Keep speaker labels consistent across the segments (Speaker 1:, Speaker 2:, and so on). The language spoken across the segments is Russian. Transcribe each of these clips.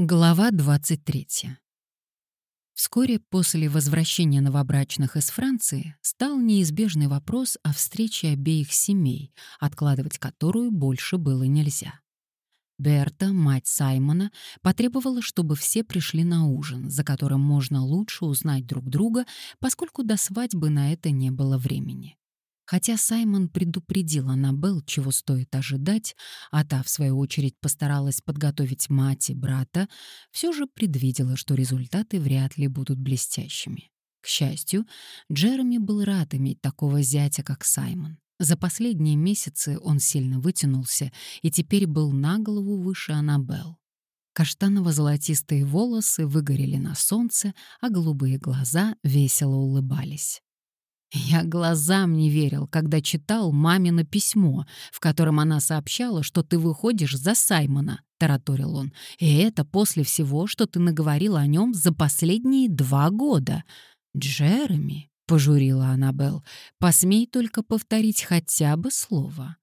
Speaker 1: Глава 23. Вскоре после возвращения новобрачных из Франции стал неизбежный вопрос о встрече обеих семей, откладывать которую больше было нельзя. Берта, мать Саймона, потребовала, чтобы все пришли на ужин, за которым можно лучше узнать друг друга, поскольку до свадьбы на это не было времени. Хотя Саймон предупредил Аннабелл, чего стоит ожидать, а та, в свою очередь, постаралась подготовить мать и брата, все же предвидела, что результаты вряд ли будут блестящими. К счастью, Джереми был рад иметь такого зятя, как Саймон. За последние месяцы он сильно вытянулся и теперь был на голову выше Аннабелл. Каштаново-золотистые волосы выгорели на солнце, а голубые глаза весело улыбались. Я глазам не верил, когда читал мамино письмо, в котором она сообщала, что ты выходишь за Саймона, — тараторил он. И это после всего, что ты наговорил о нем за последние два года. Джереми, — пожурила Аннабелл, — посмей только повторить хотя бы слово.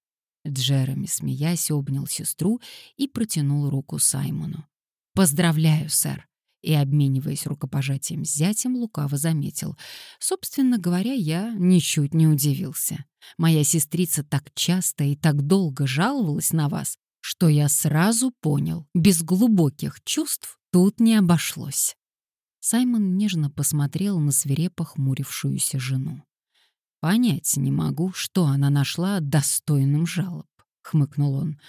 Speaker 1: Джереми, смеясь, обнял сестру и протянул руку Саймону. «Поздравляю, сэр и, обмениваясь рукопожатием с зятем, лукаво заметил. Собственно говоря, я ничуть не удивился. Моя сестрица так часто и так долго жаловалась на вас, что я сразу понял, без глубоких чувств тут не обошлось. Саймон нежно посмотрел на свирепо хмурившуюся жену. «Понять не могу, что она нашла достойным жалоб», — хмыкнул он.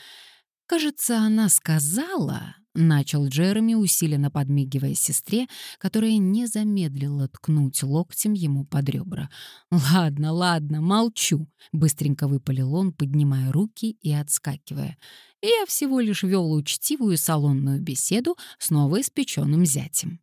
Speaker 1: «Кажется, она сказала, Начал Джереми, усиленно подмигивая сестре, которая не замедлила ткнуть локтем ему под ребра. «Ладно, ладно, молчу», — быстренько выпалил он, поднимая руки и отскакивая. «Я всего лишь вел учтивую салонную беседу с новоиспеченным зятем».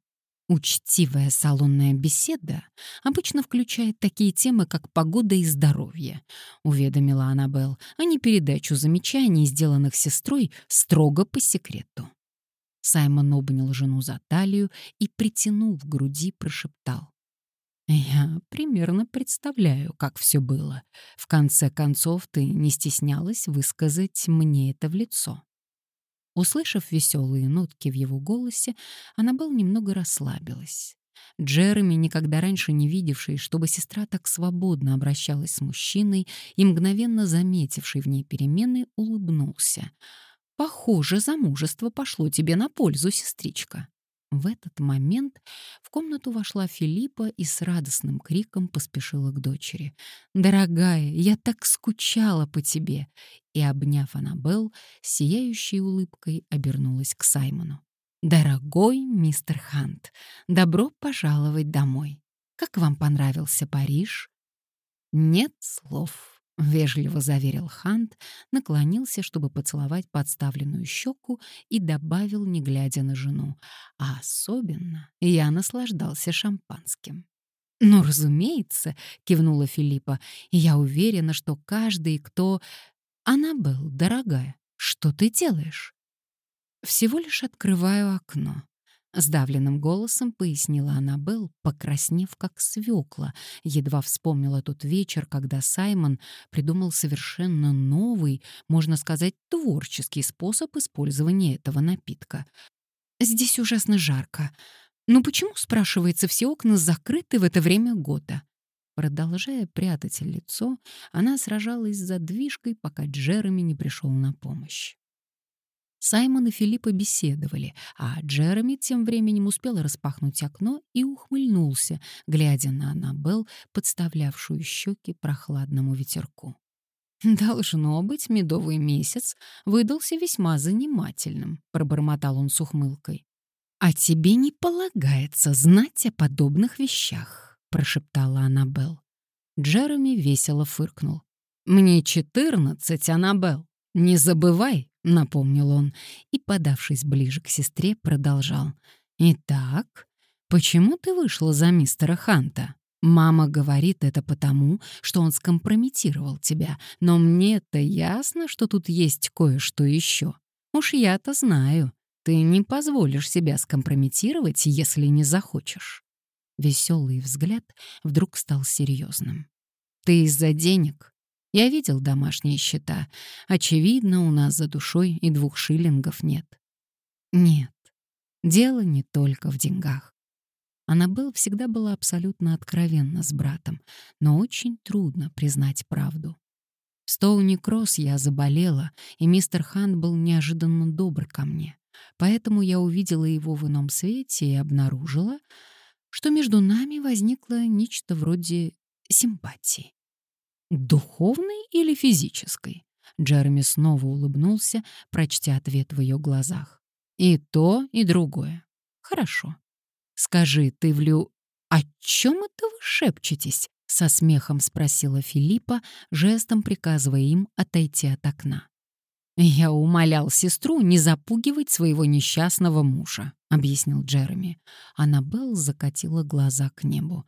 Speaker 1: Учтивая салонная беседа обычно включает такие темы, как погода и здоровье, уведомила Аннабелл, а не передачу замечаний, сделанных сестрой, строго по секрету. Саймон обнял жену за талию и, притянув к груди, прошептал. «Я примерно представляю, как все было. В конце концов, ты не стеснялась высказать мне это в лицо». Услышав веселые нотки в его голосе, она был немного расслабилась. Джереми, никогда раньше не видевший, чтобы сестра так свободно обращалась с мужчиной и мгновенно заметивший в ней перемены, улыбнулся — Похоже, замужество пошло тебе на пользу, сестричка. В этот момент в комнату вошла Филиппа и с радостным криком поспешила к дочери. «Дорогая, я так скучала по тебе!» И, обняв Аннабелл, сияющей улыбкой обернулась к Саймону. «Дорогой мистер Хант, добро пожаловать домой! Как вам понравился Париж?» «Нет слов», — вежливо заверил Хант, наклонился, чтобы поцеловать подставленную щеку и добавил, не глядя на жену. А особенно я наслаждался шампанским. «Ну, разумеется», — кивнула Филиппа, — «я уверена, что каждый, кто...» «Аннабелл, дорогая, что ты делаешь?» «Всего лишь открываю окно», Сдавленным голосом пояснила Аннабелл, покраснев как свекла, едва вспомнила тот вечер, когда Саймон придумал совершенно новый, можно сказать, творческий способ использования этого напитка. «Здесь ужасно жарко. Но почему, спрашивается, все окна закрыты в это время года?» Продолжая прятать лицо, она сражалась с задвижкой, пока Джереми не пришел на помощь. Саймон и Филиппа беседовали, а Джереми тем временем успел распахнуть окно и ухмыльнулся, глядя на Аннабелл, подставлявшую щеки прохладному ветерку. «Должно быть, медовый месяц выдался весьма занимательным», — пробормотал он с ухмылкой. «А тебе не полагается знать о подобных вещах», — прошептала Аннабелл. Джереми весело фыркнул. «Мне четырнадцать, Аннабелл. Не забывай, — напомнил он и, подавшись ближе к сестре, продолжал. «Итак, почему ты вышла за мистера Ханта? Мама говорит это потому, что он скомпрометировал тебя, но мне-то ясно, что тут есть кое-что еще. Уж я-то знаю, ты не позволишь себя скомпрометировать, если не захочешь». Веселый взгляд вдруг стал серьезным. «Ты из-за денег я видел домашние счета. Очевидно, у нас за душой и двух шиллингов нет. Нет. Дело не только в деньгах. Аннабелл всегда была абсолютно откровенна с братом, но очень трудно признать правду. В Стоуни-Кросс я заболела, и мистер Хан был неожиданно добр ко мне. Поэтому я увидела его в ином свете и обнаружила, что между нами возникло нечто вроде симпатии. Духовной или физической? Джереми снова улыбнулся, прочтя ответ в ее глазах. И то, и другое. Хорошо. Скажи, ты влю... О чем это вы шепчетесь? Со смехом спросила Филиппа, жестом приказывая им отойти от окна. «Я умолял сестру не запугивать своего несчастного мужа», — объяснил Джереми. Аннабелл закатила глаза к небу.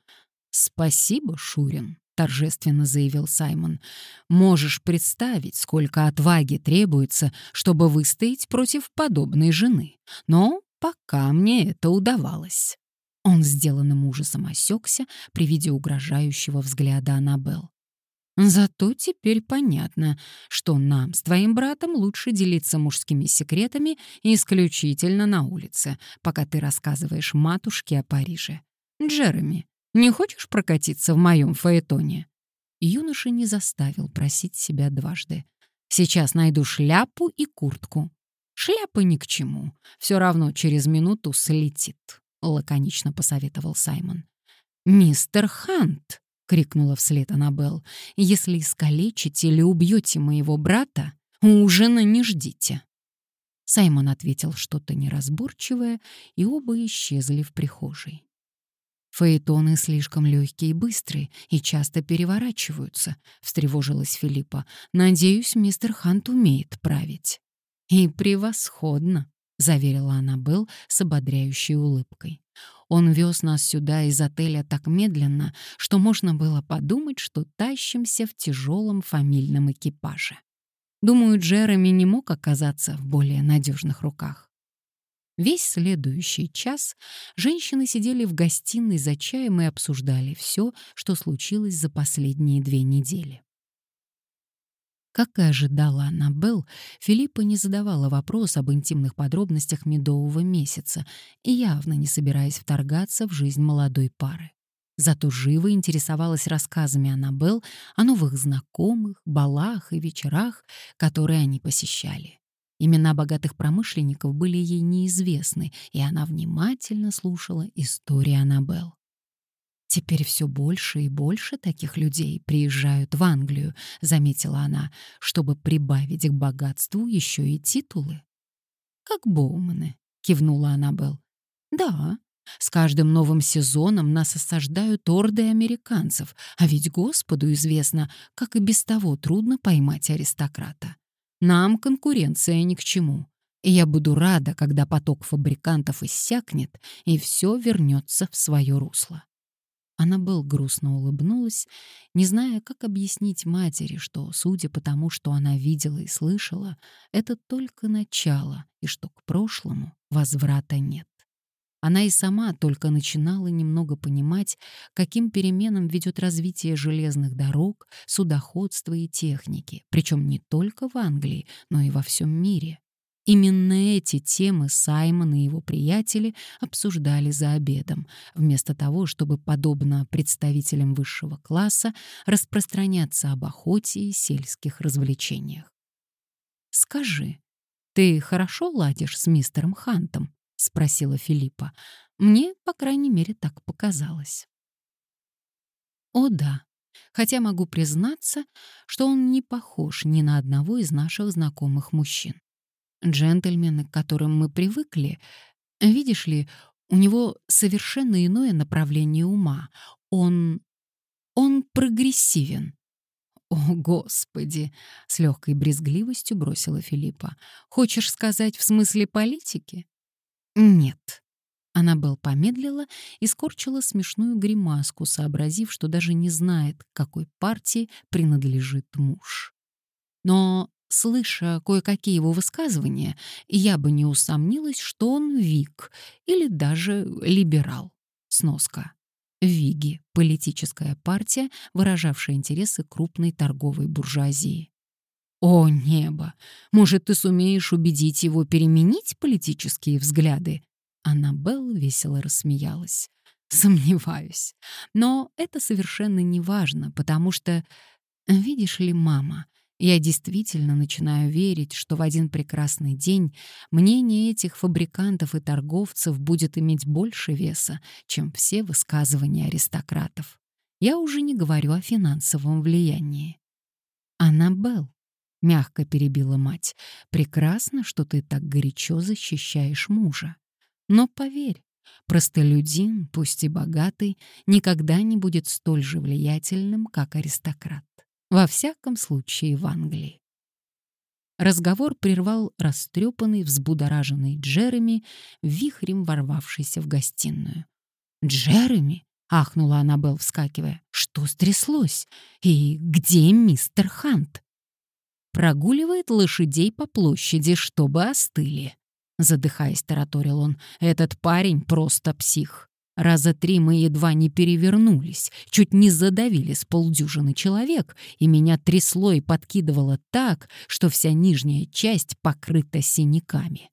Speaker 1: «Спасибо, Шурин», — торжественно заявил Саймон. «Можешь представить, сколько отваги требуется, чтобы выстоять против подобной жены. Но пока мне это удавалось». Он сделанным ужасом осекся при виде угрожающего взгляда Аннабелл. Зато теперь понятно, что нам с твоим братом лучше делиться мужскими секретами исключительно на улице, пока ты рассказываешь матушке о Париже. Джереми, не хочешь прокатиться в моем фаэтоне?» Юноша не заставил просить себя дважды. «Сейчас найду шляпу и куртку». «Шляпа ни к чему. Все равно через минуту слетит», — лаконично посоветовал Саймон. «Мистер Хант!» — крикнула вслед Аннабелл. «Если искалечите или убьете моего брата, ужина не ждите». Саймон ответил что-то неразборчивое, и оба исчезли в прихожей. «Фаэтоны слишком легкие и быстрые, и часто переворачиваются», — встревожилась Филиппа. «Надеюсь, мистер Хант умеет править». «И превосходно», — заверила Аннабелл с ободряющей улыбкой. Он вез нас сюда из отеля так медленно, что можно было подумать, что тащимся в тяжелом фамильном экипаже. Думаю, Джереми не мог оказаться в более надежных руках. Весь следующий час женщины сидели в гостиной за чаем и обсуждали все, что случилось за последние две недели. Как и ожидала Аннабелл, Филиппа не задавала вопрос об интимных подробностях медового месяца и явно не собираясь вторгаться в жизнь молодой пары. Зато живо интересовалась рассказами Аннабелл о новых знакомых, балах и вечерах, которые они посещали. Имена богатых промышленников были ей неизвестны, и она внимательно слушала истории Аннабелл. «Теперь все больше и больше таких людей приезжают в Англию», — заметила она, «чтобы прибавить к богатству еще и титулы». «Как Боуманы», — кивнула Аннабелл. «Да, с каждым новым сезоном нас осаждают орды американцев, а ведь Господу известно, как и без того трудно поймать аристократа. Нам конкуренция ни к чему». И я буду рада, когда поток фабрикантов иссякнет, и все вернется в свое русло. Аннабелл грустно улыбнулась, не зная, как объяснить матери, что, судя по тому, что она видела и слышала, это только начало, и что к прошлому возврата нет. Она и сама только начинала немного понимать, каким переменам ведет развитие железных дорог, судоходства и техники, причем не только в Англии, но и во всем мире. Именно эти темы Саймон и его приятели обсуждали за обедом, вместо того, чтобы, подобно представителям высшего класса, распространяться об охоте и сельских развлечениях. «Скажи, ты хорошо ладишь с мистером Хантом?» — спросила Филиппа. «Мне, по крайней мере, так показалось». «О да», хотя могу признаться, что он не похож ни на одного из наших знакомых мужчин. Джентльмены, к которым мы привыкли, видишь ли, у него совершенно иное направление ума. Он... он прогрессивен. «О, Господи!» — с легкой брезгливостью бросила Филиппа. «Хочешь сказать в смысле политики?» «Нет». Аннабелл помедлила и скорчила смешную гримаску, сообразив, что даже не знает, какой партии принадлежит муж. Но Слыша кое-какие его высказывания, я бы не усомнилась, что он вик или даже либерал. Сноска. Виги — политическая партия, выражавшая интересы крупной торговой буржуазии. «О, небо! Может, ты сумеешь убедить его переменить политические взгляды?» Аннабелл весело рассмеялась. Сомневаюсь. Но это совершенно не важно, потому что, видишь ли, мама, я действительно начинаю верить, что в один прекрасный день мнение этих фабрикантов и торговцев будет иметь больше веса, чем все высказывания аристократов. Я уже не говорю о финансовом влиянии. «Аннабелл», — мягко перебила мать, — «прекрасно, что ты так горячо защищаешь мужа. Но поверь, простолюдин, пусть и богатый, никогда не будет столь же влиятельным, как аристократ. Во всяком случае, в Англии. Разговор прервал растрепанный, взбудораженный Джереми, вихрем ворвавшийся в гостиную. «Джереми!» — ахнула Аннабелл, вскакивая. «Что стряслось? И где мистер Хант?» «Прогуливает лошадей по площади, чтобы остыли», Задыхаясь, тараторил он, «Этот парень просто псих. Раза три мы едва не перевернулись, чуть не задавили с полдюжины человек, и меня трясло и подкидывало так, что вся нижняя часть покрыта синяками.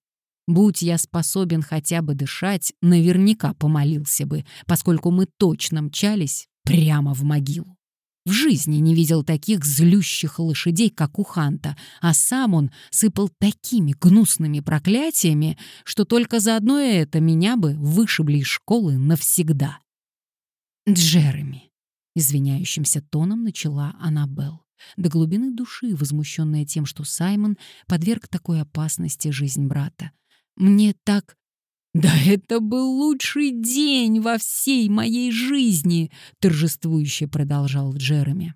Speaker 1: Будь я способен хотя бы дышать, наверняка помолился бы, поскольку мы точно мчались прямо в могилу. В жизни не видел таких злющих лошадей, как у Ханта, а сам он сыпал такими гнусными проклятиями, что только за одно это меня бы вышибли из школы навсегда. «Джереми», — извиняющимся тоном начала Аннабелл, до глубины души возмущенная тем, что Саймон подверг такой опасности жизнь брата. «Мне так «Да это был лучший день во всей моей жизни!» — торжествующе продолжал Джереми.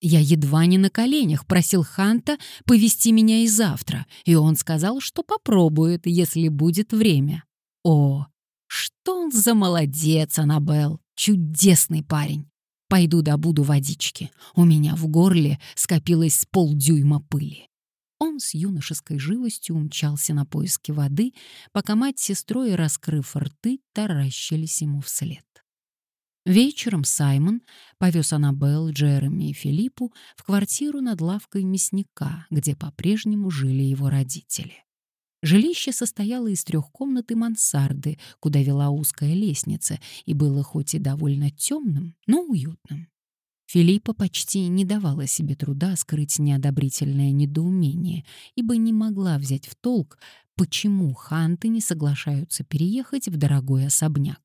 Speaker 1: Я едва не на коленях просил Ханта повести меня и завтра, и он сказал, что попробует, если будет время. О, что он за молодец, Аннабелл! Чудесный парень! Пойду добуду водички. У меня в горле скопилось полдюйма пыли. Он с юношеской живостью умчался на поиски воды, пока мать с сестрой, раскрыв рты, таращились ему вслед. Вечером Саймон повез Аннабелл, Джереми и Филиппу в квартиру над лавкой мясника, где по-прежнему жили его родители. Жилище состояло из трех комнат и мансарды, куда вела узкая лестница, и было хоть и довольно темным, но уютным. Филиппа почти не давала себе труда скрыть неодобрительное недоумение, ибо не могла взять в толк, почему ханты не соглашаются переехать в дорогой особняк.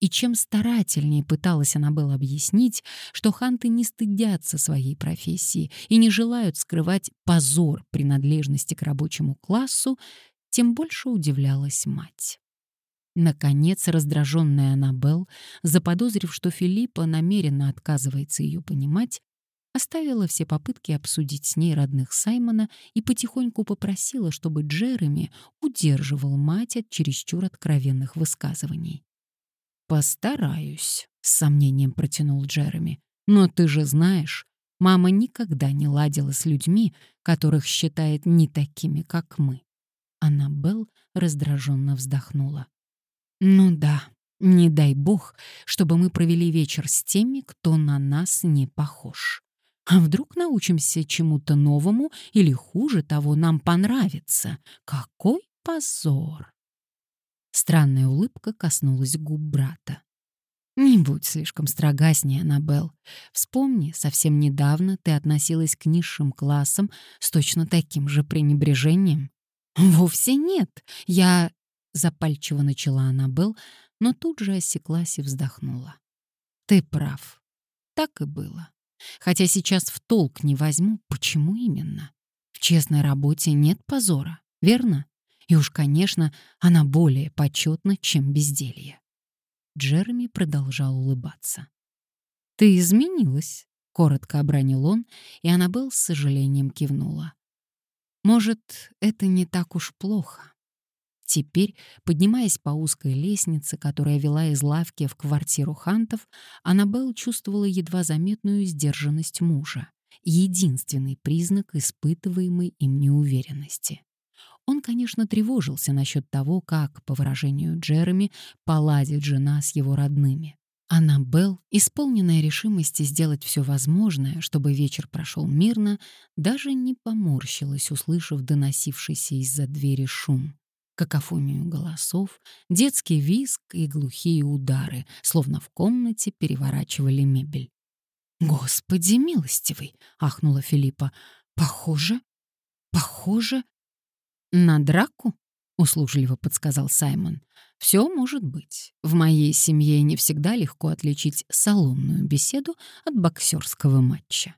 Speaker 1: И чем старательнее пыталась она была объяснить, что ханты не стыдятся своей профессии и не желают скрывать позор принадлежности к рабочему классу, тем больше удивлялась мать. Наконец, раздраженная Аннабелл, заподозрив, что Филиппа намеренно отказывается ее понимать, оставила все попытки обсудить с ней родных Саймона и потихоньку попросила, чтобы Джереми удерживал мать от чересчур откровенных высказываний. «Постараюсь», — с сомнением протянул Джереми. «Но ты же знаешь, мама никогда не ладила с людьми, которых считает не такими, как мы». Аннабелл раздраженно вздохнула. Ну да, не дай бог, чтобы мы провели вечер с теми, кто на нас не похож. А вдруг научимся чему-то новому или, хуже того, нам понравится? Какой позор!» Странная улыбка коснулась губ брата. «Не будь слишком строга с ней, Аннабелл. Вспомни, совсем недавно ты относилась к низшим классам с точно таким же пренебрежением». «Вовсе нет. Я Запальчиво начала Аннабелл, но тут же осеклась и вздохнула. «Ты прав. Так и было. Хотя сейчас в толк не возьму, почему именно. В честной работе нет позора, верно? И уж, конечно, она более почетна, чем безделье». Джереми продолжал улыбаться. «Ты изменилась», — коротко обронил он, и Аннабелл с сожалением кивнула. «Может, это не так уж плохо. Теперь, поднимаясь по узкой лестнице, которая вела из лавки в квартиру Хантов, Аннабелл чувствовала едва заметную сдержанность мужа, единственный признак испытываемой им неуверенности. Он, конечно, тревожился насчет того, как, по выражению Джереми, поладит жена с его родными. Аннабелл, исполненная решимости сделать все возможное, чтобы вечер прошел мирно, даже не поморщилась, услышав доносившийся из-за двери шум. Какофонию голосов, детский визг и глухие удары, словно в комнате переворачивали мебель. «Господи милостивый!» — ахнула Филиппа. «Похоже, похоже на драку?» — услужливо подсказал Саймон. «Все может быть. В моей семье не всегда легко отличить салонную беседу от боксерского матча».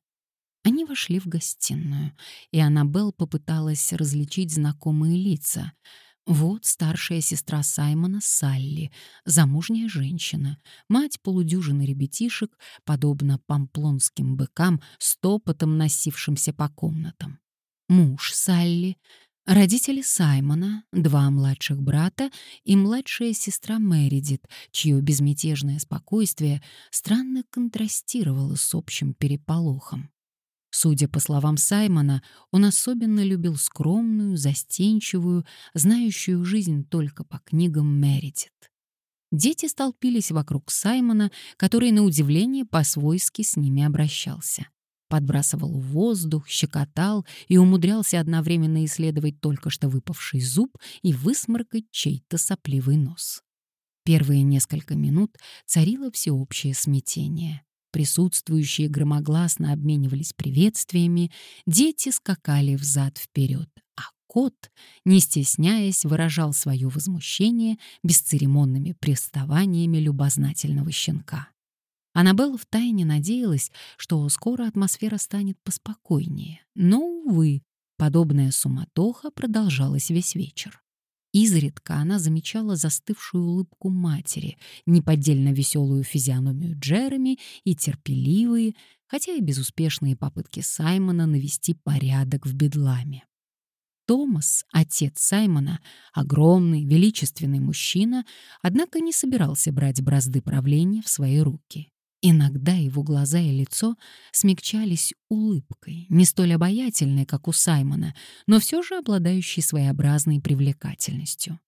Speaker 1: Они вошли в гостиную, и Аннабелл попыталась различить знакомые лица. Вот старшая сестра Саймона Салли, замужняя женщина, мать полудюжины ребятишек, подобно памплонским быкам, стопотом носившимся по комнатам. Муж Салли, родители Саймона, два младших брата и младшая сестра Мэридит, чье безмятежное спокойствие странно контрастировало с общим переполохом. Судя по словам Саймона, он особенно любил скромную, застенчивую, знающую жизнь только по книгам Мередит. Дети столпились вокруг Саймона, который, на удивление, по-свойски с ними обращался. Подбрасывал воздух, щекотал и умудрялся одновременно исследовать только что выпавший зуб и высморкать чей-то сопливый нос. Первые несколько минут царило всеобщее смятение. Присутствующие громогласно обменивались приветствиями, дети скакали взад-вперед, а кот, не стесняясь, выражал свое возмущение бесцеремонными приставаниями любознательного щенка. Аннабелла втайне надеялась, что скоро атмосфера станет поспокойнее. Но, увы, подобная суматоха продолжалась весь вечер. Изредка она замечала застывшую улыбку матери, неподдельно веселую физиономию Джереми и терпеливые, хотя и безуспешные попытки Саймона навести порядок в бедламе. Томас, отец Саймона, огромный, величественный мужчина, однако не собирался брать бразды правления в свои руки. Иногда его глаза и лицо смягчались улыбкой, не столь обаятельной, как у Саймона, но все же обладающей своеобразной привлекательностью.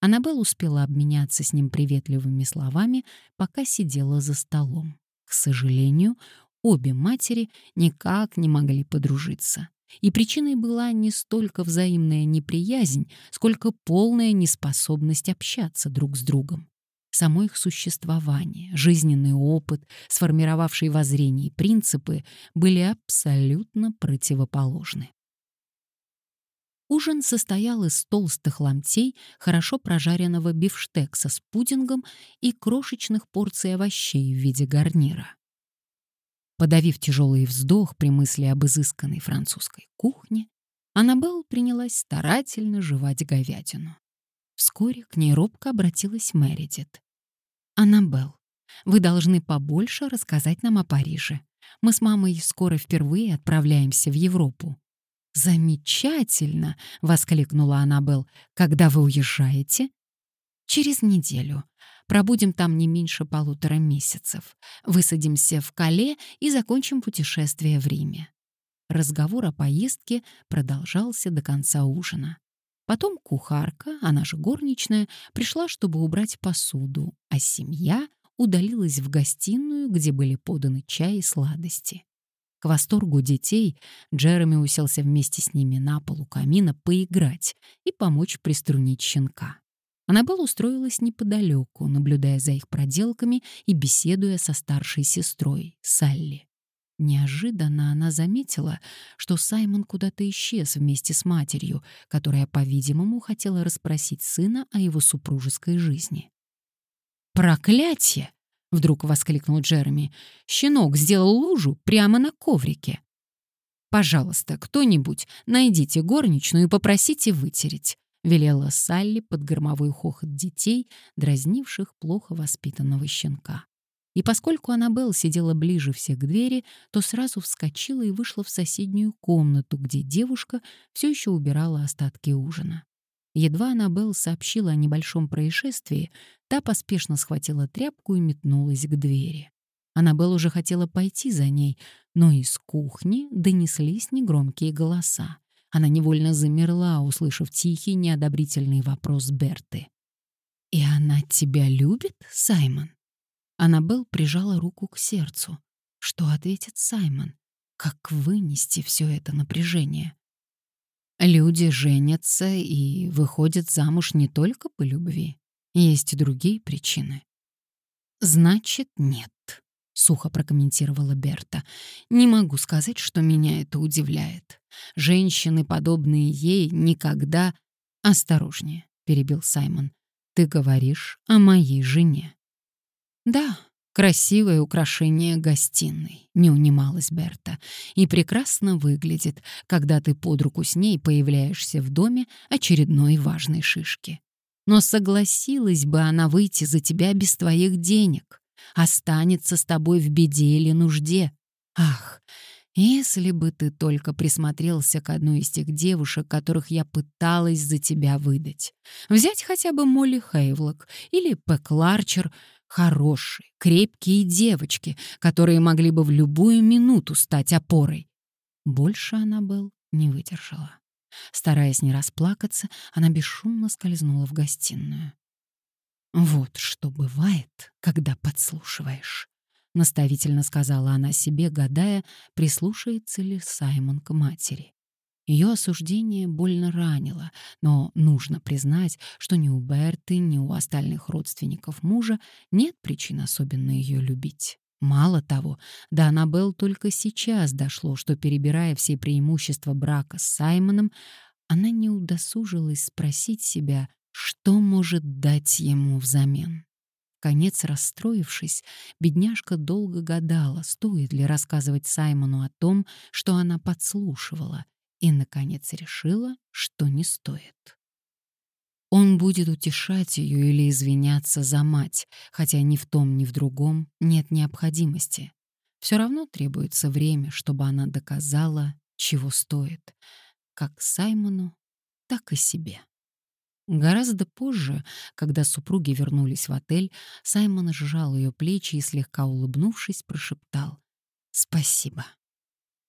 Speaker 1: Аннабелл успела обменяться с ним приветливыми словами, пока сидела за столом. К сожалению, обе матери никак не могли подружиться. И причиной была не столько взаимная неприязнь, сколько полная неспособность общаться друг с другом само их существование, жизненный опыт, сформировавший воззрение и принципы, были абсолютно противоположны. Ужин состоял из толстых ломтей хорошо прожаренного бифштекса с пудингом и крошечных порций овощей в виде гарнира. Подавив тяжелый вздох при мысли об изысканной французской кухне, Аннабелл принялась старательно жевать говядину. Вскоре к ней робко обратилась Мэридит. «Аннабелл, вы должны побольше рассказать нам о Париже. Мы с мамой скоро впервые отправляемся в Европу». «Замечательно!» — воскликнула Аннабелл. «Когда вы уезжаете?» «Через неделю. Пробудем там не меньше полутора месяцев. Высадимся в Кале и закончим путешествие в Риме». Разговор о поездке продолжался до конца ужина. Потом кухарка, она же горничная, пришла, чтобы убрать посуду, а семья удалилась в гостиную, где были поданы чай и сладости. К восторгу детей Джереми уселся вместе с ними на полу камина поиграть и помочь приструнить щенка. Аннабелл устроилась неподалеку, наблюдая за их проделками и беседуя со старшей сестрой, Салли. Неожиданно она заметила, что Саймон куда-то исчез вместе с матерью, которая, по-видимому, хотела расспросить сына о его супружеской жизни. «Проклятие!» — вдруг воскликнул Джереми. «Щенок сделал лужу прямо на коврике». «Пожалуйста, кто-нибудь, найдите горничную и попросите вытереть», — велела Салли под громовой хохот детей, дразнивших плохо воспитанного щенка. И поскольку Аннабелл сидела ближе всех к двери, то сразу вскочила и вышла в соседнюю комнату, где девушка все еще убирала остатки ужина. Едва Аннабелл сообщила о небольшом происшествии, та поспешно схватила тряпку и метнулась к двери. Аннабелл уже хотела пойти за ней, но из кухни донеслись негромкие голоса. Она невольно замерла, услышав тихий, неодобрительный вопрос Берты. «И она тебя любит, Саймон?» Аннабелл прижала руку к сердцу. Что ответит Саймон? Как вынести все это напряжение? Люди женятся и выходят замуж не только по любви. Есть и другие причины. «Значит, нет», — сухо прокомментировала Берта. «Не могу сказать, что меня это удивляет. Женщины, подобные ей, никогда...» «Осторожнее», — перебил Саймон. «Ты говоришь о моей жене». «Да, красивое украшение гостиной», — не унималась Берта, «и прекрасно выглядит, когда ты под руку с ней появляешься в доме очередной важной шишки. Но согласилась бы она выйти за тебя без твоих денег, останется с тобой в беде или нужде. Ах, если бы ты только присмотрелся к одной из тех девушек, которых я пыталась за тебя выдать. Взять хотя бы Молли Хейвлок или Пэк Ларчер — Хорошие, крепкие девочки, которые могли бы в любую минуту стать опорой. Больше она был не выдержала. Стараясь не расплакаться, она бесшумно скользнула в гостиную. «Вот что бывает, когда подслушиваешь», — наставительно сказала она себе, гадая, прислушается ли Саймон к матери. Ее осуждение больно ранило, но нужно признать, что ни у Берты, ни у остальных родственников мужа нет причин особенно ее любить. Мало того, до Аннабелл только сейчас дошло, что, перебирая все преимущества брака с Саймоном, она не удосужилась спросить себя, что может дать ему взамен. Конец расстроившись, бедняжка долго гадала, стоит ли рассказывать Саймону о том, что она подслушивала, и, наконец, решила, что не стоит. Он будет утешать ее или извиняться за мать, хотя ни в том, ни в другом нет необходимости. Все равно требуется время, чтобы она доказала, чего стоит, как Саймону, так и себе. Гораздо позже, когда супруги вернулись в отель, Саймон сжал ее плечи и, слегка улыбнувшись, прошептал «Спасибо».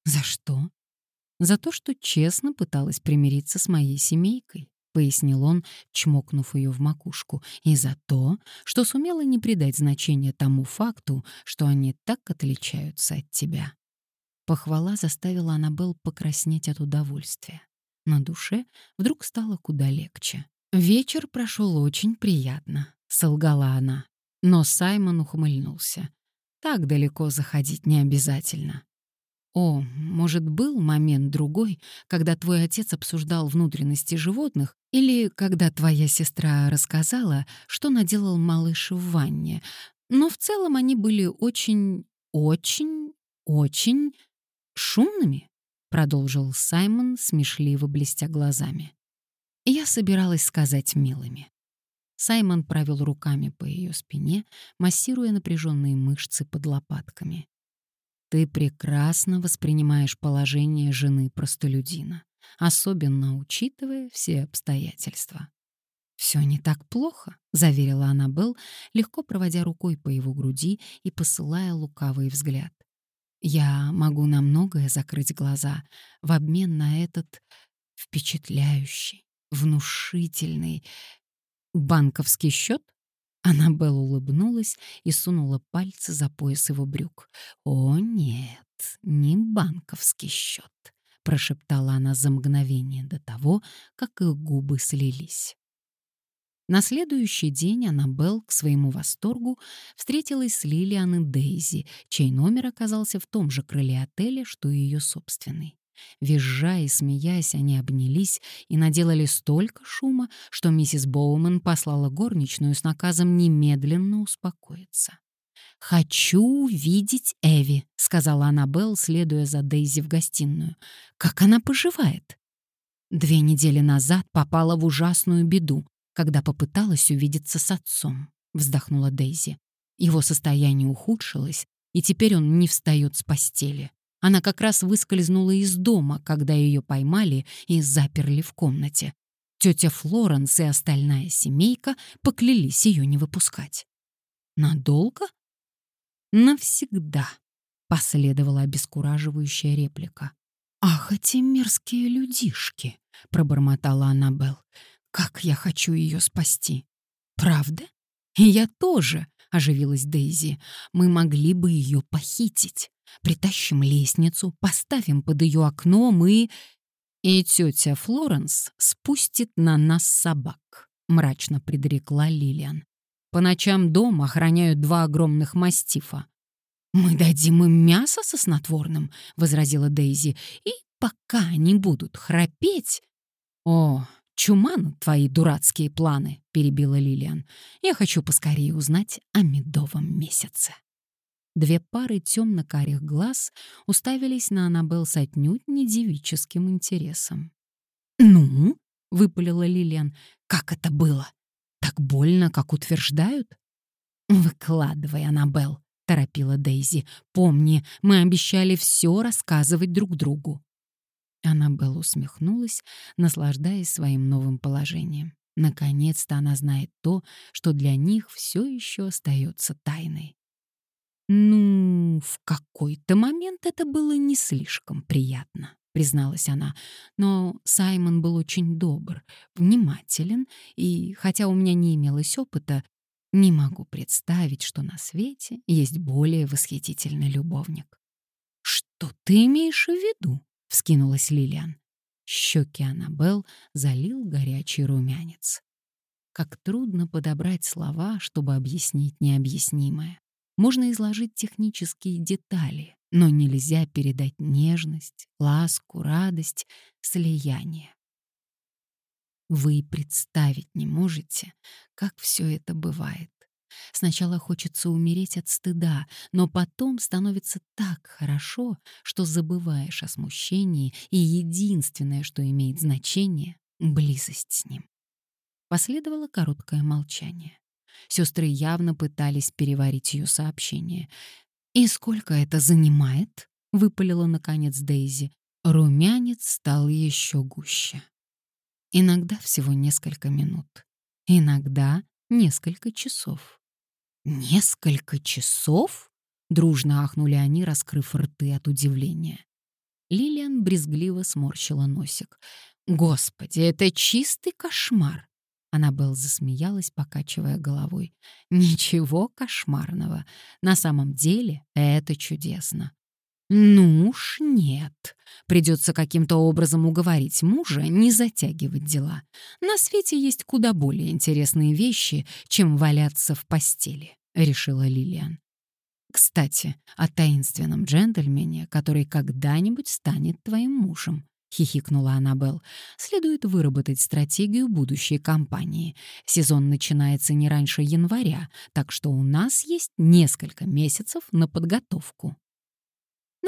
Speaker 1: «За что?» За то, что честно пыталась примириться с моей семейкой, пояснил он, чмокнув ее в макушку, и за то, что сумела не придать значения тому факту, что они так отличаются от тебя. Похвала заставила Аннабелл покраснеть от удовольствия. На душе вдруг стало куда легче. «Вечер прошел очень приятно», — солгала она. Но Саймон ухмыльнулся. «Так далеко заходить не обязательно. О, может, был момент другой, когда твой отец обсуждал внутренности животных, или когда твоя сестра рассказала, что наделал малыш в ванне. Но в целом они были очень, очень, очень шумными, продолжил Саймон, смешливо блестя глазами. Я собиралась сказать милыми. Саймон провел руками по ее спине, массируя напряженные мышцы под лопатками. Ты прекрасно воспринимаешь положение жены простолюдина, особенно учитывая все обстоятельства. «Все не так плохо», — заверила Аннабелл, легко проводя рукой по его груди и посылая лукавый взгляд. «Я могу на многое закрыть глаза в обмен на этот впечатляющий, внушительный банковский счет?» Аннабелл улыбнулась и сунула пальцы за пояс его брюк. «О, нет, не банковский счет», — прошептала она за мгновение до того, как их губы слились. На следующий день Аннабелл к своему восторгу встретилась с Лилиан и Дейзи, чей номер оказался в том же крыле отеля, что и ее собственный. Визжа и смеясь, они обнялись и наделали столько шума, что миссис Боуман послала горничную с наказом немедленно успокоиться. «Хочу видеть Эви», — сказала Аннабелл, следуя за Дейзи в гостиную. «Как она поживает?» Две недели назад попала в ужасную беду, когда попыталась увидеться с отцом, — вздохнула Дейзи. Его состояние ухудшилось, и теперь он не встает с постели. Она как раз выскользнула из дома, когда ее поймали и заперли в комнате. Тетя Флоренс и остальная семейка поклялись ее не выпускать. «Надолго?» «Навсегда», — последовала обескураживающая реплика. «Ах, эти мерзкие людишки!» — пробормотала Аннабелл. «Как я хочу ее спасти!» «Правда? И я тоже!» — оживилась Дейзи. «Мы могли бы ее похитить. Притащим лестницу, поставим под ее окном и... И тетя Флоренс спустит на нас собак, мрачно предрекла Лилиан. По ночам дом охраняют два огромных мастифа. «Мы дадим им мясо со снотворным», — возразила Дейзи, «и пока они будут храпеть...» «О, чуман твои дурацкие планы», — перебила Лилиан. «Я хочу поскорее узнать о медовом месяце». Две пары темно-карих глаз уставились на Аннабелл с отнюдь не девическим интересом. «Ну?» — выпалила Лилиан. «Как это было? Так больно, как утверждают?» «Выкладывай, Аннабелл», — торопила Дейзи. «Помни, мы обещали все рассказывать друг другу». Аннабелл усмехнулась, наслаждаясь своим новым положением. Наконец-то она знает то, что для них все еще остается тайной. «Ну, в какой-то момент это было не слишком приятно», — призналась она. «Но Саймон был очень добр, внимателен, и, хотя у меня не имелось опыта, не могу представить, что на свете есть более восхитительный любовник». «Что ты имеешь в виду?» — вскинулась Лилиан. Щеки Аннабелл залил горячий румянец. Как трудно подобрать слова, чтобы объяснить необъяснимое. Можно изложить технические детали, но нельзя передать нежность, ласку, радость, слияние. Вы представить не можете, как все это бывает. Сначала хочется умереть от стыда, но потом становится так хорошо, что забываешь о смущении, и единственное, что имеет значение — близость с ним. Последовало короткое молчание. Сестры явно пытались переварить ее сообщение. «И сколько это занимает?» — выпалила, наконец, Дейзи. Румянец стал еще гуще. Иногда всего несколько минут. Иногда несколько часов. «Несколько часов?» — дружно ахнули они, раскрыв рты от удивления. Лилиан брезгливо сморщила носик. «Господи, это чистый кошмар! Аннабелл засмеялась, покачивая головой. «Ничего кошмарного. На самом деле это чудесно». «Ну уж нет. Придется каким-то образом уговорить мужа не затягивать дела. На свете есть куда более интересные вещи, чем валяться в постели», — решила Лилиан. «Кстати, о таинственном джентльмене, который когда-нибудь станет твоим мужем. — хихикнула Аннабелл. «Следует выработать стратегию будущей кампании. Сезон начинается не раньше января, так что у нас есть несколько месяцев на подготовку».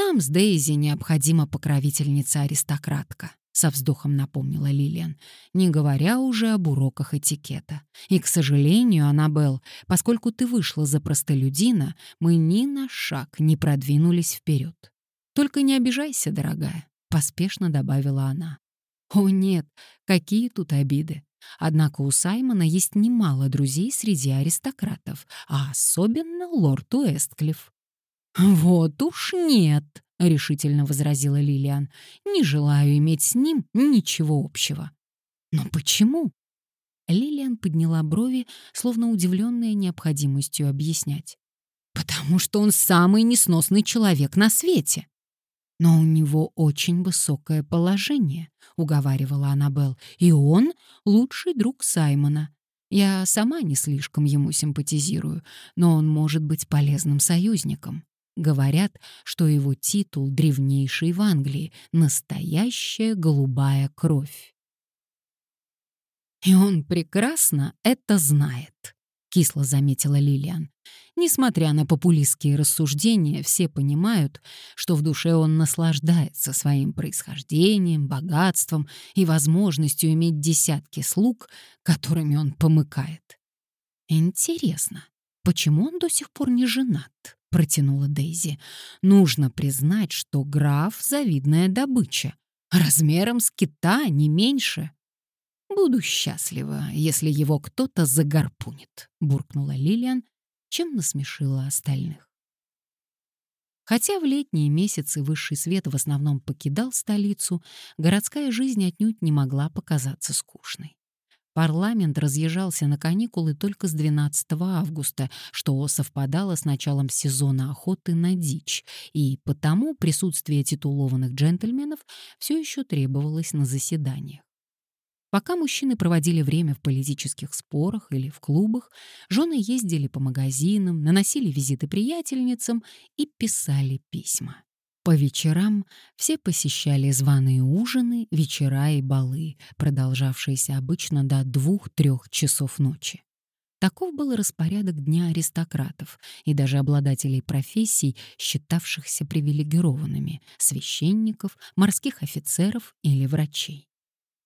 Speaker 1: «Нам с Дейзи необходима покровительница-аристократка», — со вздохом напомнила Лилиан, не говоря уже об уроках этикета. «И, к сожалению, Аннабелл, поскольку ты вышла за простолюдина, мы ни на шаг не продвинулись вперед. Только не обижайся, дорогая. — поспешно добавила она. «О нет, какие тут обиды! Однако у Саймона есть немало друзей среди аристократов, а особенно лорд Уэстклифф». «Вот уж нет!» — решительно возразила Лилиан. «Не желаю иметь с ним ничего общего». «Но почему?» Лилиан подняла брови, словно удивленная необходимостью объяснять. «Потому что он самый несносный человек на свете!» «Но у него очень высокое положение», — уговаривала Аннабелл, «и он лучший друг Саймона. Я сама не слишком ему симпатизирую, но он может быть полезным союзником. Говорят, что его титул древнейший в Англии — настоящая голубая кровь. И он прекрасно это знает. — кисло заметила Лилиан. Несмотря на популистские рассуждения, все понимают, что в душе он наслаждается своим происхождением, богатством и возможностью иметь десятки слуг, которыми он помыкает. «Интересно, почему он до сих пор не женат?» — протянула Дейзи. «Нужно признать, что граф — завидная добыча. Размером с кита не меньше». «Буду счастлива, если его кто-то загорпунит», — буркнула Лилиан, чем насмешила остальных. Хотя в летние месяцы высший свет в основном покидал столицу, городская жизнь отнюдь не могла показаться скучной. Парламент разъезжался на каникулы только с 12 августа, что совпадало с началом сезона охоты на дичь, и потому присутствие титулованных джентльменов все еще требовалось на заседаниях. Пока мужчины проводили время в политических спорах или в клубах, жены ездили по магазинам, наносили визиты приятельницам и писали письма. По вечерам все посещали званые ужины, вечера и балы, продолжавшиеся обычно до двух-трех часов ночи. Таков был распорядок дня аристократов и даже обладателей профессий, считавшихся привилегированными — священников, морских офицеров или врачей.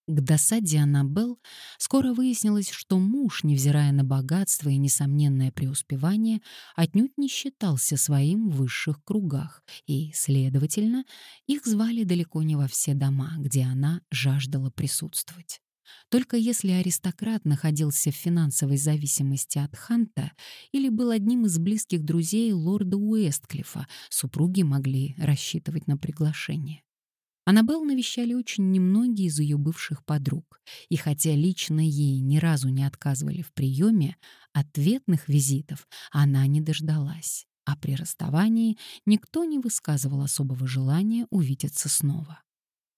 Speaker 1: К досаде Аннабелл скоро выяснилось, что муж, невзирая на богатство и несомненное преуспевание, отнюдь не считался своим в высших кругах, и, следовательно, их звали далеко не во все дома, где она жаждала присутствовать. Только если аристократ находился в финансовой зависимости от Ханта или был одним из близких друзей лорда Уэстклифа, супруги могли рассчитывать на приглашение. Аннабелл навещали очень немногие из ее бывших подруг, и хотя лично ей ни разу не отказывали в приеме, ответных визитов она не дождалась, а при расставании никто не высказывал особого желания увидеться снова.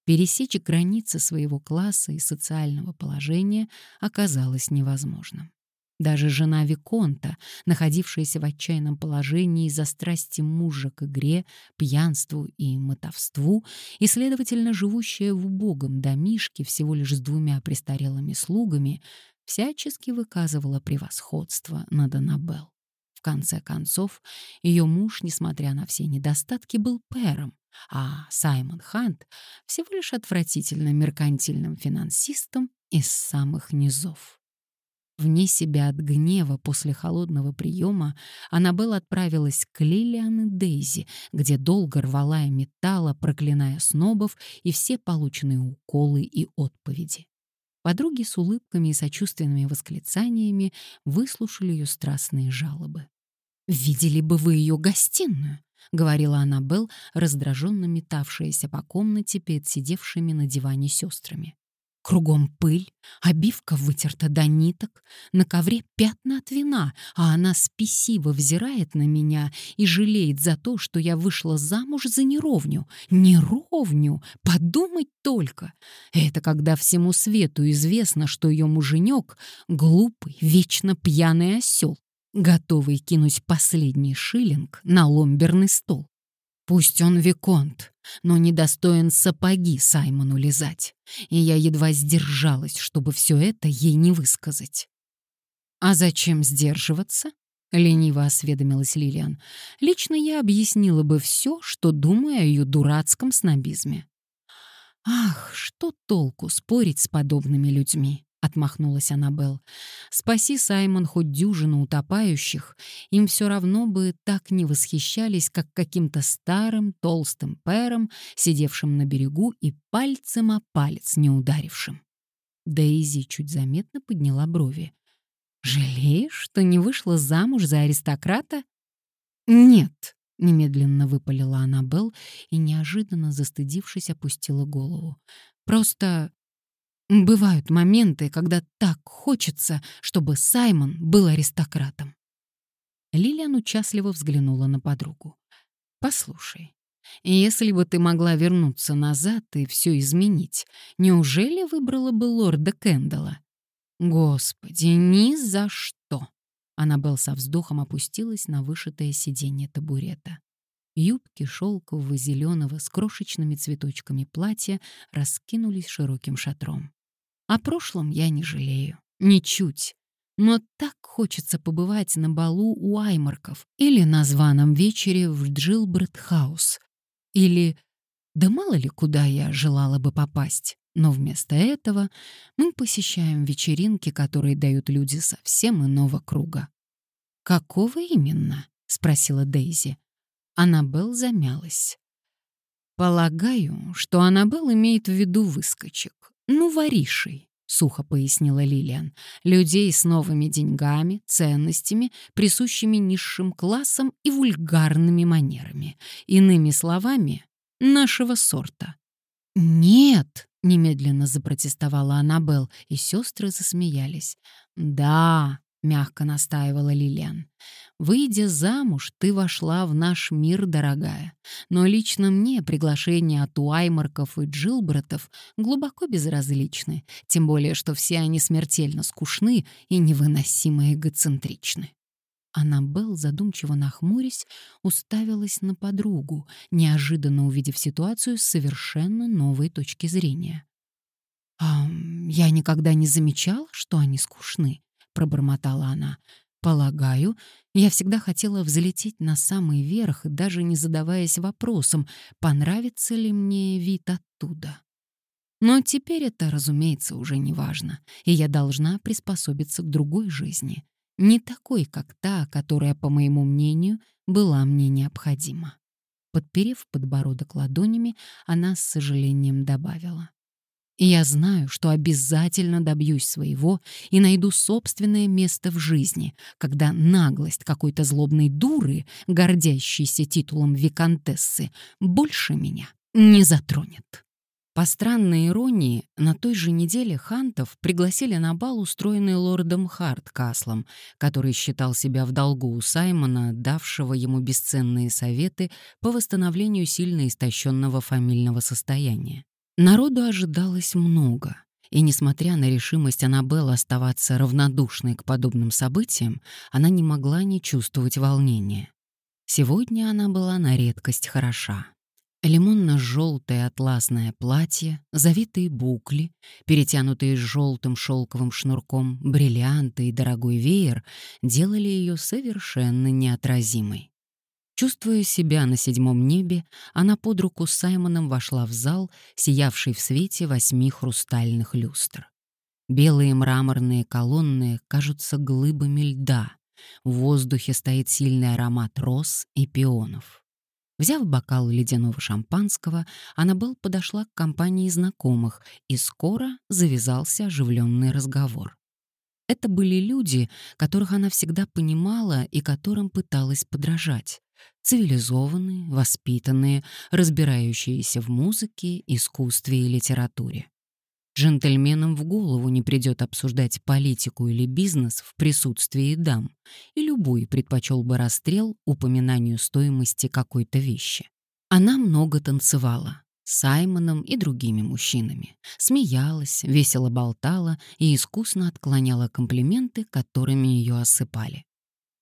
Speaker 1: Пересечь границы своего класса и социального положения оказалось невозможным. Даже жена Виконта, находившаяся в отчаянном положении из-за страсти мужа к игре, пьянству и мотовству, и, следовательно, живущая в убогом домишке всего лишь с двумя престарелыми слугами, всячески выказывала превосходство над Аннабелл. В конце концов, ее муж, несмотря на все недостатки, был пэром, а Саймон Хант — всего лишь отвратительно меркантильным финансистом из самых низов. Вне себя от гнева после холодного приема Аннабелл отправилась к Лилиан и Дейзи, где долго рвала и металла, проклиная снобов и все полученные уколы и отповеди. Подруги с улыбками и сочувственными восклицаниями выслушали ее страстные жалобы. «Видели бы вы ее гостиную!» — говорила Аннабелл, раздраженно метавшаяся по комнате перед сидевшими на диване сестрами. Кругом пыль, обивка вытерта до ниток, на ковре пятна от вина, а она спесиво взирает на меня и жалеет за то, что я вышла замуж за неровню. Неровню! Подумать только! Это когда всему свету известно, что ее муженек — глупый, вечно пьяный осел, готовый кинуть последний шиллинг на ломберный стол. Пусть он виконт, но недостоин сапоги Саймону лизать, и я едва сдержалась, чтобы все это ей не высказать. «А зачем сдерживаться?» — лениво осведомилась Лилиан. «Лично я объяснила бы все, что думаю о ее дурацком снобизме». «Ах, что толку спорить с подобными людьми?» Отмахнулась Аннабелл. Спаси Саймон хоть дюжину утопающих, им все равно бы так не восхищались, как каким-то старым толстым пером, сидевшим на берегу и пальцем о палец не ударившим. Дейзи чуть заметно подняла брови. «Жалеешь, что не вышла замуж за аристократа?» «Нет», — немедленно выпалила Аннабелл и, неожиданно застыдившись, опустила голову. «Просто Бывают моменты, когда так хочется, чтобы Саймон был аристократом. Лилиан участливо взглянула на подругу. «Послушай, если бы ты могла вернуться назад и все изменить, неужели выбрала бы лорда Кэндала?» «Господи, ни за что!» Аннабелл со вздохом опустилась на вышитое сиденье табурета. Юбки шелкового зеленого с крошечными цветочками платья раскинулись широким шатром. О прошлом я не жалею. Ничуть. Но так хочется побывать на балу у Аймарков или на званом вечере в Джилберт-хаус. Или... Да мало ли куда я желала бы попасть. Но вместо этого мы посещаем вечеринки, которые дают люди совсем иного круга. «Какого именно?» — спросила Дейзи. Аннабелл замялась. «Полагаю, что Аннабелл имеет в виду выскочек. «Ну, воришей», — сухо пояснила Лилиан, «людей с новыми деньгами, ценностями, присущими низшим классам и вульгарными манерами. Иными словами, нашего сорта». «Нет», — немедленно запротестовала Аннабелл, и сестры засмеялись. «Да», — мягко настаивала Лилиан, — «выйдя замуж, ты вошла в наш мир, дорогая. Но лично мне приглашения от Уаймарков и Джилбратов глубоко безразличны, тем более, что все они смертельно скучны и невыносимо эгоцентричны». Аннабелл, задумчиво нахмурясь, уставилась на подругу, неожиданно увидев ситуацию с совершенно новой точки зрения. «А я никогда не замечала, что они скучны», — пробормотала она. «Полагаю, я всегда хотела взлететь на самый верх, даже не задаваясь вопросом, понравится ли мне вид оттуда. Но теперь это, разумеется, уже не важно, и я должна приспособиться к другой жизни, не такой, как та, которая, по моему мнению, была мне необходима. Подперев подбородок ладонями, она с сожалением добавила. «Я знаю, что обязательно добьюсь своего и найду собственное место в жизни, когда наглость какой-то злобной дуры, гордящейся титулом виконтессы, больше меня не затронет». По странной иронии, на той же неделе Хантов пригласили на бал, устроенный лордом Харткаслом, который считал себя в долгу у Саймона, давшего ему бесценные советы по восстановлению сильно истощенного фамильного состояния. Народу ожидалось много, и, несмотря на решимость Аннабелл оставаться равнодушной к подобным событиям, она не могла не чувствовать волнения. Сегодня она была на редкость хороша. Лимонно-желтое атласное платье, завитые букли, перетянутые желтым шелковым шнурком бриллианты и дорогой веер делали ее совершенно неотразимой. Чувствуя себя на седьмом небе, она под руку с Саймоном вошла в зал, сиявший в свете восьми хрустальных люстр. Белые мраморные колонны кажутся глыбами льда. В воздухе стоит сильный аромат роз и пионов. Взяв бокал ледяного шампанского, Аннабелл подошла к компании знакомых, и скоро завязался оживленный разговор. Это были люди, которых она всегда понимала и которым пыталась подражать. Цивилизованные, воспитанные, разбирающиеся в музыке, искусстве и литературе. Джентльменам в голову не придет обсуждать политику или бизнес в присутствии дам, и любой предпочел бы расстрел упоминанию стоимости какой-то вещи. Она много танцевала, с Саймоном и другими мужчинами, смеялась, весело болтала и искусно отклоняла комплименты, которыми ее осыпали.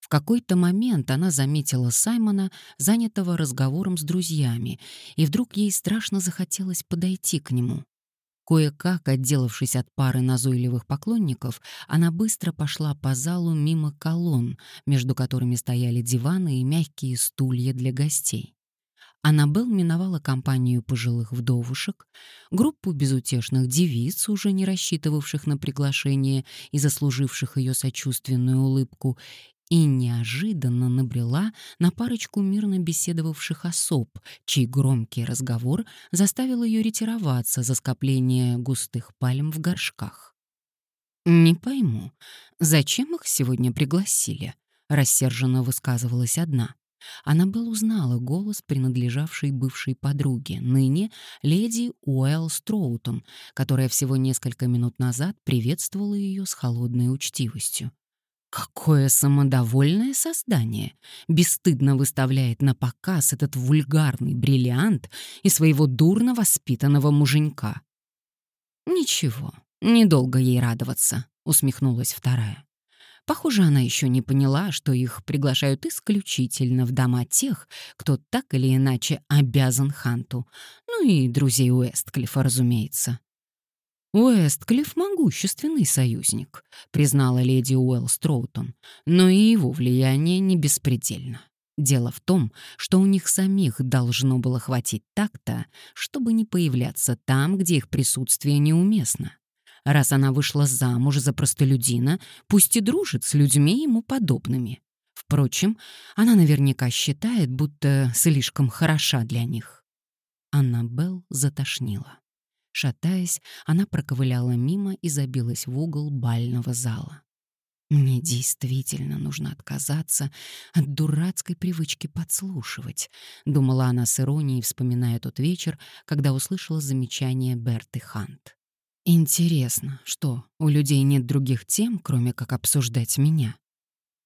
Speaker 1: В какой-то момент она заметила Саймона, занятого разговором с друзьями, и вдруг ей страшно захотелось подойти к нему. Кое-как, отделавшись от пары назойливых поклонников, она быстро пошла по залу мимо колонн, между которыми стояли диваны и мягкие стулья для гостей. Аннабелл миновала компанию пожилых вдовушек, группу безутешных девиц, уже не рассчитывавших на приглашение и заслуживших ее сочувственную улыбку, и неожиданно набрела на парочку мирно беседовавших особ, чей громкий разговор заставил ее ретироваться за скопление густых пальм в горшках. «Не пойму, зачем их сегодня пригласили?» — рассерженно высказывалась одна. Она была узнала голос, принадлежавшей бывшей подруге, ныне леди Уэлл Строутон, которая всего несколько минут назад приветствовала ее с холодной учтивостью. Какое самодовольное создание бесстыдно выставляет на показ этот вульгарный бриллиант и своего дурно воспитанного муженька. «Ничего, недолго ей радоваться», — усмехнулась вторая. Похоже, она еще не поняла, что их приглашают исключительно в дома тех, кто так или иначе обязан Ханту. Ну и друзей Уэстклифа, разумеется. «Уэстклифф — могущественный союзник», — признала леди Уэлл Строутон, «но и его влияние не беспредельно. Дело в том, что у них самих должно было хватить так-то, чтобы не появляться там, где их присутствие неуместно. Раз она вышла замуж за простолюдина, пусть и дружит с людьми ему подобными. Впрочем, она наверняка считает, будто слишком хороша для них». Аннабелл затошнила. Шатаясь, она проковыляла мимо и забилась в угол бального зала. Мне действительно нужно отказаться от дурацкой привычки подслушивать, думала она с иронией, вспоминая тот вечер, когда услышала замечание Берты Хант. Интересно, что у людей нет других тем, кроме как обсуждать меня?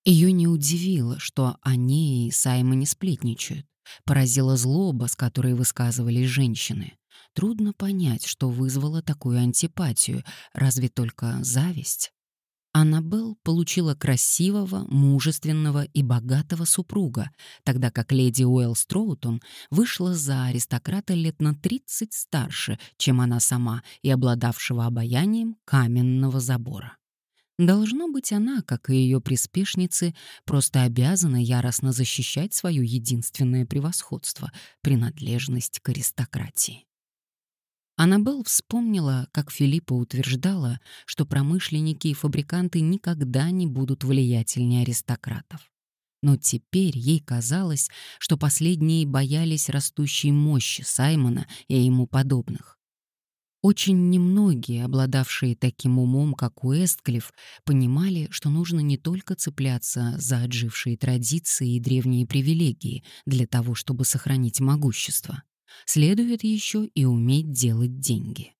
Speaker 1: Ее не удивило, что они и Саймон не сплетничают. Поразила злоба, с которой высказывались женщины. Трудно понять, что вызвало такую антипатию, разве только зависть. Аннабелл получила красивого, мужественного и богатого супруга, тогда как леди Уэлл Строутон вышла за аристократа лет на 30 старше, чем она сама, и обладавшего обаянием каменного забора. Должно быть, она, как и ее приспешницы, просто обязана яростно защищать свое единственное превосходство — принадлежность к аристократии. Аннабелл вспомнила, как Филиппа утверждала, что промышленники и фабриканты никогда не будут влиятельнее аристократов. Но теперь ей казалось, что последние боялись растущей мощи Саймона и ему подобных. Очень немногие, обладавшие таким умом, как Уэстклифф, понимали, что нужно не только цепляться за отжившие традиции и древние привилегии для того, чтобы сохранить могущество следует еще и уметь делать деньги.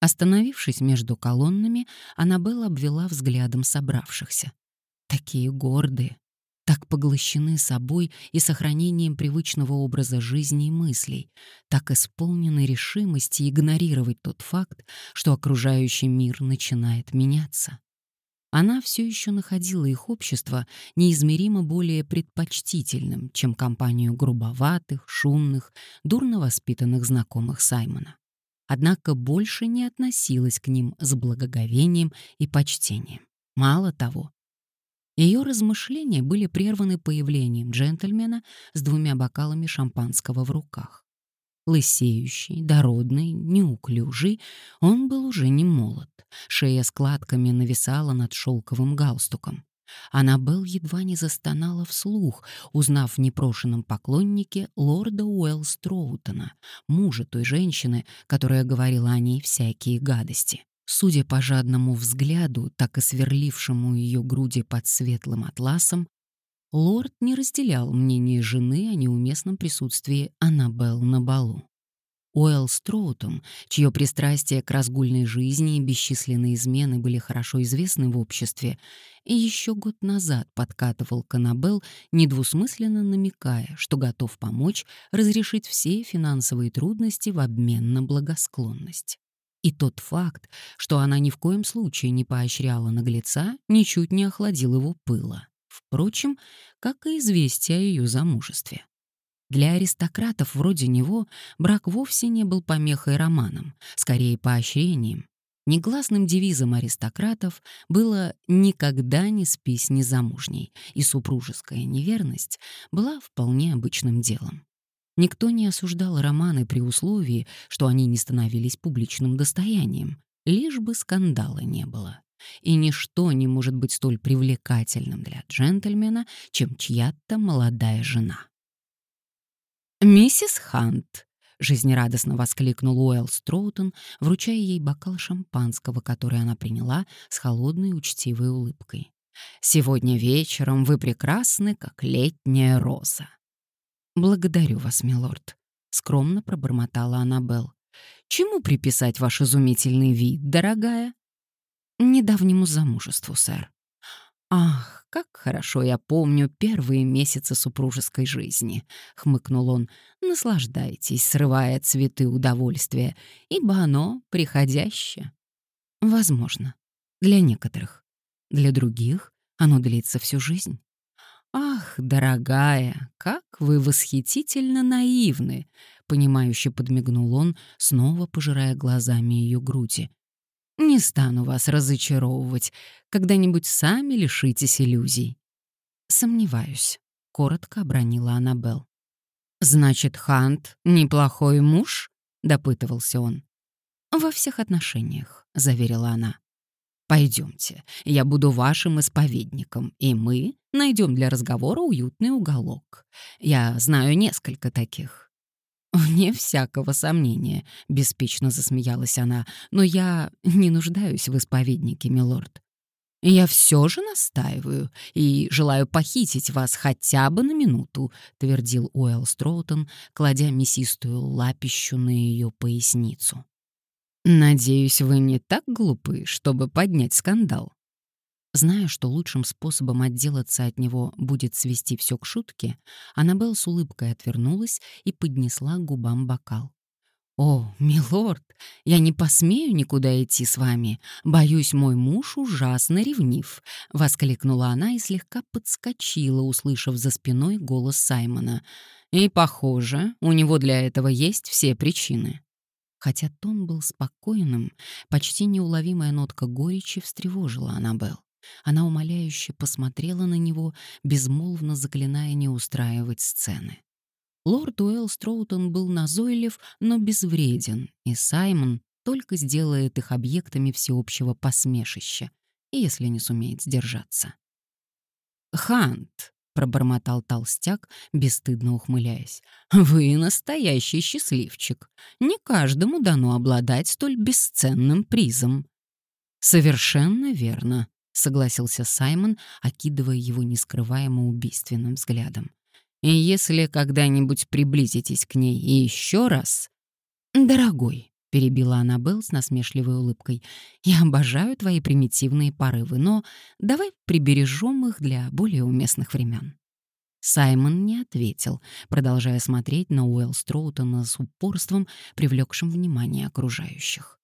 Speaker 1: Остановившись между колоннами, Аннабелла обвела взглядом собравшихся. Такие гордые, так поглощены собой и сохранением привычного образа жизни и мыслей, так исполнены решимости игнорировать тот факт, что окружающий мир начинает меняться. Она все еще находила их общество неизмеримо более предпочтительным, чем компанию грубоватых, шумных, дурно воспитанных знакомых Саймона. Однако больше не относилась к ним с благоговением и почтением. Мало того, ее размышления были прерваны появлением джентльмена с двумя бокалами шампанского в руках. Лысеющий, дородный, неуклюжий, он был уже не молод. Шея складками нависала над шелковым галстуком. Аннабелл едва не застонала вслух, узнав в непрошенном поклоннике лорда Уэлл Строутона, мужа той женщины, которая говорила о ней всякие гадости. Судя по жадному взгляду, так и сверлившему ее груди под светлым атласом, лорд не разделял мнение жены о неуместном присутствии Аннабелл на балу. Уэлл Строутом, чье пристрастие к разгульной жизни и бесчисленные измены были хорошо известны в обществе, и еще год назад подкатывал к Аннабелл, недвусмысленно намекая, что готов помочь разрешить все финансовые трудности в обмен на благосклонность. И тот факт, что она ни в коем случае не поощряла наглеца, ничуть не охладил его пыла. Впрочем, как и известие о ее замужестве. Для аристократов вроде него брак вовсе не был помехой романом, скорее поощрением. Негласным девизом аристократов было «никогда не спи с незамужней», и супружеская неверность была вполне обычным делом. Никто не осуждал романы при условии, что они не становились публичным достоянием, лишь бы скандала не было и ничто не может быть столь привлекательным для джентльмена, чем чья-то молодая жена. «Миссис Хант!» — жизнерадостно воскликнул Уэлл Строутон, вручая ей бокал шампанского, который она приняла с холодной учтивой улыбкой. «Сегодня вечером вы прекрасны, как летняя роза». «Благодарю вас, милорд», — скромно пробормотала Аннабелл. «Чему приписать ваш изумительный вид, дорогая?» Недавнему замужеству, сэр. Ах, как хорошо я помню первые месяцы супружеской жизни, хмыкнул он. Наслаждайтесь, срывая цветы удовольствия, ибо оно приходящее. Возможно, для некоторых. Для других оно длится всю жизнь. Ах, дорогая, как вы восхитительно наивны, понимающе подмигнул он, снова пожирая глазами ее груди. Не стану вас разочаровывать. Когда-нибудь сами лишитесь иллюзий. Сомневаюсь, коротко обронила Аннабелл. Значит, Хант неплохой муж? допытывался он. Во всех отношениях, заверила она. Пойдемте, я буду вашим исповедником, и мы найдем для разговора уютный уголок. Я знаю несколько таких. «Вне всякого сомнения», — беспечно засмеялась она, «но я не нуждаюсь в исповеднике, милорд». Я все же настаиваю и желаю похитить вас хотя бы на минуту», — твердил Уэлл Строутон, кладя мясистую лапищу на ее поясницу. «Надеюсь, вы не так глупы, чтобы поднять скандал». Зная, что лучшим способом отделаться от него будет свести все к шутке, Аннабелл с улыбкой отвернулась и поднесла к губам бокал. «О, милорд, я не посмею никуда идти с вами. Боюсь, мой муж ужасно ревнив», — воскликнула она и слегка подскочила, услышав за спиной голос Саймона. «И, похоже, у него для этого есть все причины». Хотя тон был спокойным, почти неуловимая нотка горечи встревожила Аннабелл. Она умоляюще посмотрела на него, безмолвно заклиная не устраивать сцены. Лорд Уэлл Строутон был назойлив, но безвреден, и Саймон только сделает их объектами всеобщего посмешища, если не сумеет сдержаться. «Хант», — пробормотал толстяк, бесстыдно ухмыляясь, — «вы настоящий счастливчик. Не каждому дано обладать столь бесценным призом». «Совершенно верно», — согласился Саймон, окидывая его нескрываемо убийственным взглядом. И если когда-нибудь приблизитесь к ней еще раз... «Дорогой», — перебила Аннабелл с насмешливой улыбкой, «я обожаю твои примитивные порывы, но давай прибережем их для более уместных времен». Саймон не ответил, продолжая смотреть на Уэлл Строутона с упорством, привлекшим внимание окружающих.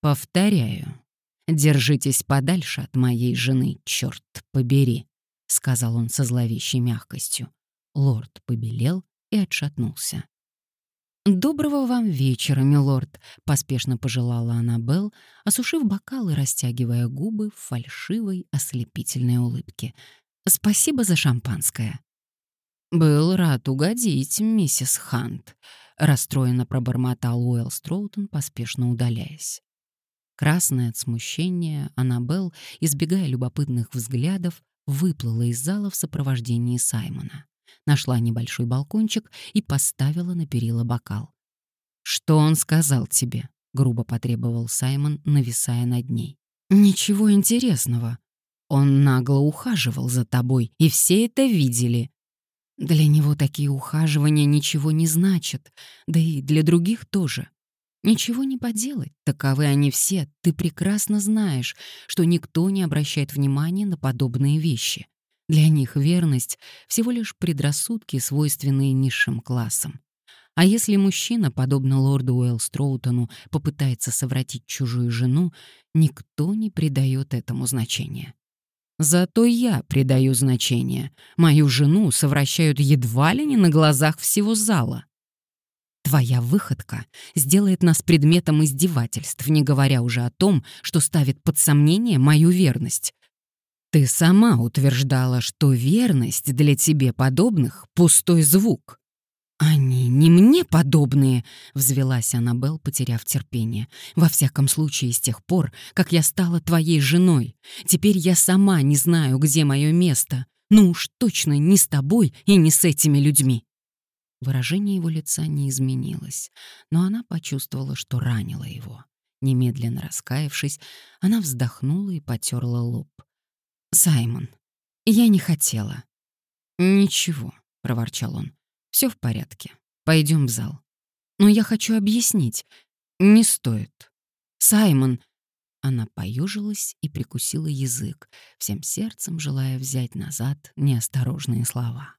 Speaker 1: «Повторяю, держитесь подальше от моей жены, черт побери», — сказал он со зловещей мягкостью. Лорд побелел и отшатнулся. «Доброго вам вечера, милорд», — поспешно пожелала Аннабелл, осушив бокал и растягивая губы в фальшивой, ослепительной улыбке. «Спасибо за шампанское». «Был рад угодить, миссис Хант», — расстроенно пробормотал Уэлл Строутон, поспешно удаляясь. Красная от смущения, Аннабелл, избегая любопытных взглядов, выплыла из зала в сопровождении Саймона нашла небольшой балкончик и поставила на перила бокал. «Что он сказал тебе?» — грубо потребовал Саймон, нависая над ней. «Ничего интересного. Он нагло ухаживал за тобой, и все это видели. Для него такие ухаживания ничего не значат, да и для других тоже. Ничего не поделать, таковы они все, ты прекрасно знаешь, что никто не обращает внимания на подобные вещи. Для них верность — всего лишь предрассудки, свойственные низшим классам. А если мужчина, подобно лорду Уэллстроутону, попытается совратить чужую жену, никто не придает этому значения. Зато я придаю значение. Мою жену совращают едва ли не на глазах всего зала. Твоя выходка сделает нас предметом издевательств, не говоря уже о том, что ставит под сомнение мою верность. Ты сама утверждала, что верность для тебе подобных — пустой звук. «Они не мне подобные», — взвелась Аннабелл, потеряв терпение. «Во всяком случае, с тех пор, как я стала твоей женой. Теперь я сама не знаю, где мое место. Ну уж точно не с тобой и не с этими людьми». Выражение его лица не изменилось, но она почувствовала, что ранила его. Немедленно раскаявшись, она вздохнула и потерла лоб. «Саймон, я не хотела». «Ничего», — проворчал он. «Все в порядке. Пойдем в зал». «Но я хочу объяснить. Не стоит. Саймон...» Она поюжилась и прикусила язык, всем сердцем желая взять назад неосторожные слова.